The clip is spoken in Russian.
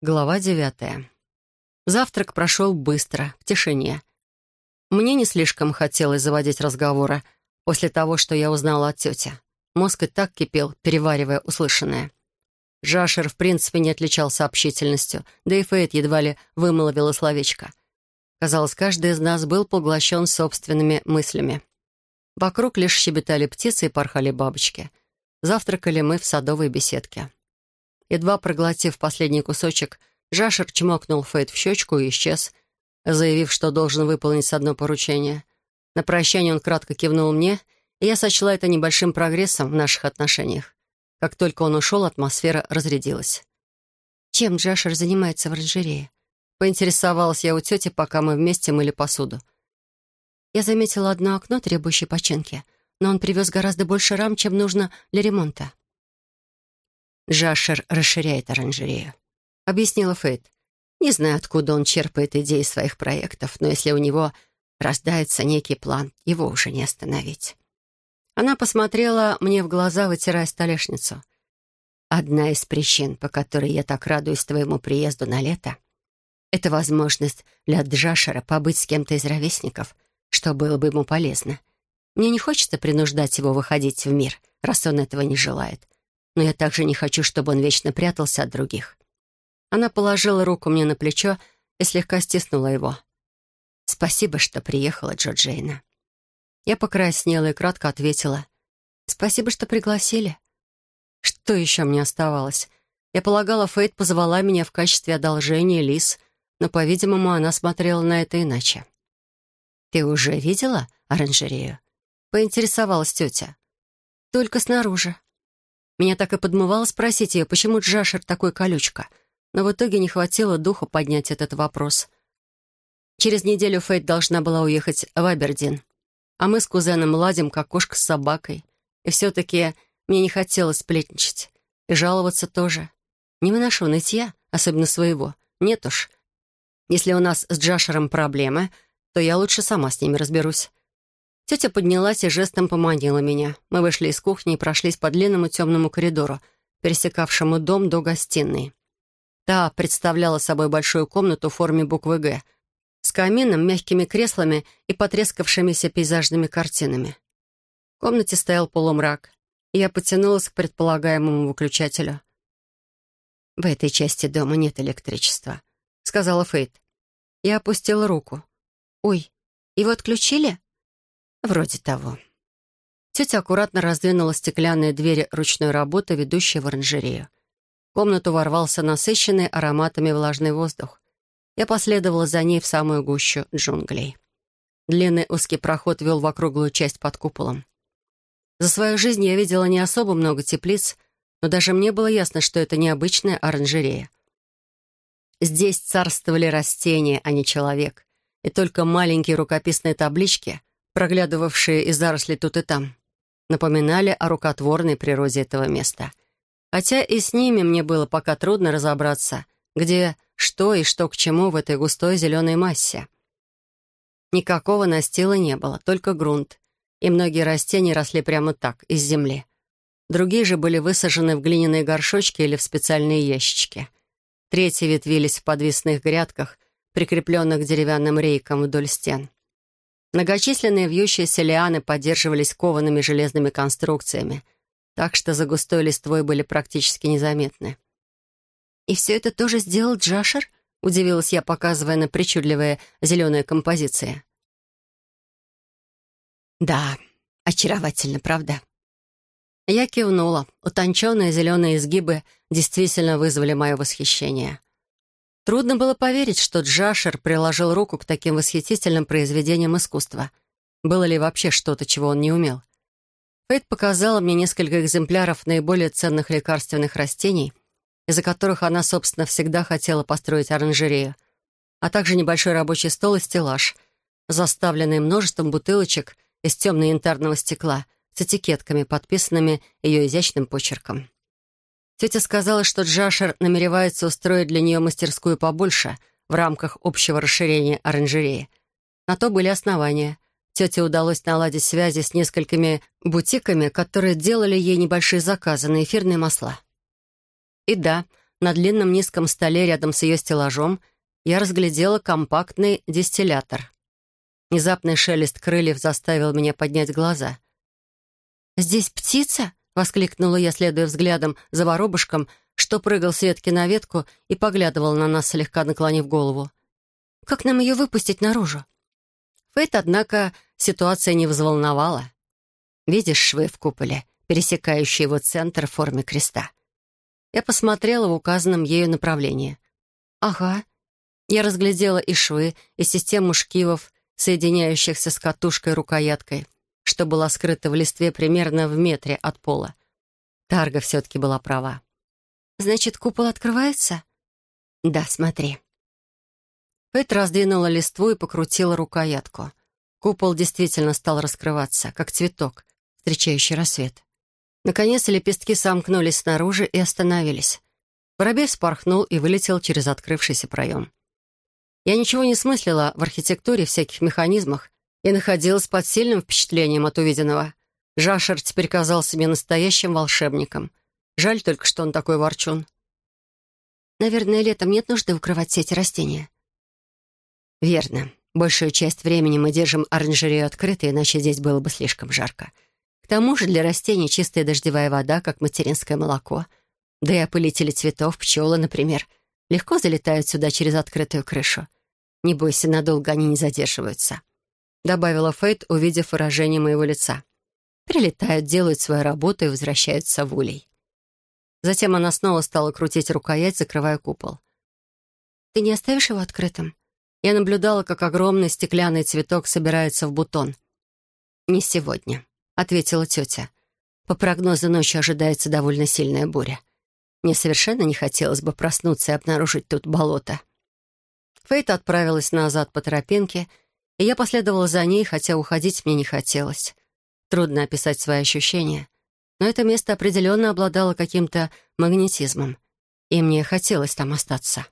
Глава девятая. Завтрак прошел быстро, в тишине. Мне не слишком хотелось заводить разговоры после того, что я узнала от тети. Мозг и так кипел, переваривая услышанное. Жашер в принципе не отличался общительностью, да и Фейт едва ли вымолвила словечко. Казалось, каждый из нас был поглощен собственными мыслями. Вокруг лишь щебетали птицы и порхали бабочки. Завтракали мы в садовой беседке. Едва проглотив последний кусочек, Жашер чмокнул Фейт в щечку и исчез, заявив, что должен выполнить одно поручение. На прощание он кратко кивнул мне, и я сочла это небольшим прогрессом в наших отношениях. Как только он ушел, атмосфера разрядилась. «Чем Джашер занимается в оранжерее?» Поинтересовалась я у тети, пока мы вместе мыли посуду. Я заметила одно окно, требующее починки, но он привез гораздо больше рам, чем нужно для ремонта. Джашер расширяет оранжерею. Объяснила Фейт. Не знаю, откуда он черпает идеи своих проектов, но если у него рождается некий план, его уже не остановить. Она посмотрела мне в глаза, вытирая столешницу. «Одна из причин, по которой я так радуюсь твоему приезду на лето, это возможность для Джашера побыть с кем-то из ровесников, что было бы ему полезно. Мне не хочется принуждать его выходить в мир, раз он этого не желает но я также не хочу, чтобы он вечно прятался от других. Она положила руку мне на плечо и слегка стиснула его. «Спасибо, что приехала, Джорджейна». Я покраснела и кратко ответила. «Спасибо, что пригласили». Что еще мне оставалось? Я полагала, Фейт позвала меня в качестве одолжения Лис, но, по-видимому, она смотрела на это иначе. «Ты уже видела оранжерею?» — поинтересовалась тетя. «Только снаружи». Меня так и подмывало спросить ее, почему Джашер такой колючка, но в итоге не хватило духу поднять этот вопрос. Через неделю Фейт должна была уехать в Абердин, а мы с кузеном ладим, как кошка с собакой. И все-таки мне не хотелось сплетничать. И жаловаться тоже. Не выношу нытья, особенно своего. Нет уж. Если у нас с Джашером проблемы, то я лучше сама с ними разберусь. Тетя поднялась и жестом поманила меня. Мы вышли из кухни и прошлись по длинному темному коридору, пересекавшему дом до гостиной. Та представляла собой большую комнату в форме буквы «Г», с камином, мягкими креслами и потрескавшимися пейзажными картинами. В комнате стоял полумрак, и я потянулась к предполагаемому выключателю. «В этой части дома нет электричества», — сказала Фейт. Я опустила руку. «Ой, его отключили?» Вроде того. Тетя аккуратно раздвинула стеклянные двери ручной работы, ведущие в оранжерею. В комнату ворвался насыщенный ароматами влажный воздух. Я последовала за ней в самую гущу джунглей. Длинный узкий проход вел в округлую часть под куполом. За свою жизнь я видела не особо много теплиц, но даже мне было ясно, что это необычная оранжерея. Здесь царствовали растения, а не человек, и только маленькие рукописные таблички проглядывавшие из зарослей тут и там, напоминали о рукотворной природе этого места. Хотя и с ними мне было пока трудно разобраться, где что и что к чему в этой густой зеленой массе. Никакого настила не было, только грунт, и многие растения росли прямо так, из земли. Другие же были высажены в глиняные горшочки или в специальные ящички. Третьи ветвились в подвесных грядках, прикрепленных деревянным рейкам вдоль стен. Многочисленные вьющиеся лианы поддерживались коваными железными конструкциями, так что за густой листвой были практически незаметны. «И все это тоже сделал Джашер?» — удивилась я, показывая на причудливые зеленые композиции. «Да, очаровательно, правда?» Я кивнула. Утонченные зеленые изгибы действительно вызвали мое восхищение. Трудно было поверить, что Джашер приложил руку к таким восхитительным произведениям искусства. Было ли вообще что-то, чего он не умел? Фейт показала мне несколько экземпляров наиболее ценных лекарственных растений, из-за которых она, собственно, всегда хотела построить оранжерею, а также небольшой рабочий стол и стеллаж, заставленный множеством бутылочек из темно-янтарного стекла с этикетками, подписанными ее изящным почерком. Тетя сказала, что Джашер намеревается устроить для нее мастерскую побольше в рамках общего расширения оранжереи. На то были основания. Тете удалось наладить связи с несколькими бутиками, которые делали ей небольшие заказы на эфирные масла. И да, на длинном низком столе рядом с ее стеллажом я разглядела компактный дистиллятор. Внезапный шелест крыльев заставил меня поднять глаза. «Здесь птица?» — воскликнула я, следуя взглядом за воробушком, что прыгал с ветки на ветку и поглядывал на нас, слегка наклонив голову. «Как нам ее выпустить наружу?» Фейт, однако, ситуация не взволновала. «Видишь швы в куполе, пересекающие его центр в форме креста?» Я посмотрела в указанном ею направлении. «Ага». Я разглядела и швы, и систему шкивов, соединяющихся с катушкой-рукояткой, что была скрыта в листве примерно в метре от пола. Тарга все-таки была права. «Значит, купол открывается?» «Да, смотри». Пэт раздвинула листву и покрутила рукоятку. Купол действительно стал раскрываться, как цветок, встречающий рассвет. Наконец лепестки сомкнулись снаружи и остановились. Воробей вспорхнул и вылетел через открывшийся проем. Я ничего не смыслила в архитектуре, всяких механизмах и находилась под сильным впечатлением от увиденного. Жашер теперь казался мне настоящим волшебником. Жаль только, что он такой ворчун. «Наверное, летом нет нужды укрывать все эти растения». «Верно. Большую часть времени мы держим оранжерею открытой, иначе здесь было бы слишком жарко. К тому же для растений чистая дождевая вода, как материнское молоко. Да и опылители цветов, пчелы, например, легко залетают сюда через открытую крышу. Не бойся, надолго они не задерживаются», — добавила Фейт, увидев выражение моего лица. «Прилетают, делают свою работу и возвращаются в улей». Затем она снова стала крутить рукоять, закрывая купол. «Ты не оставишь его открытым?» Я наблюдала, как огромный стеклянный цветок собирается в бутон. «Не сегодня», ответила тетя. По прогнозу ночью ожидается довольно сильная буря. Мне совершенно не хотелось бы проснуться и обнаружить тут болото. Фейт отправилась назад по тропинке, и я последовала за ней, хотя уходить мне не хотелось. Трудно описать свои ощущения, но это место определенно обладало каким-то магнетизмом, и мне хотелось там остаться.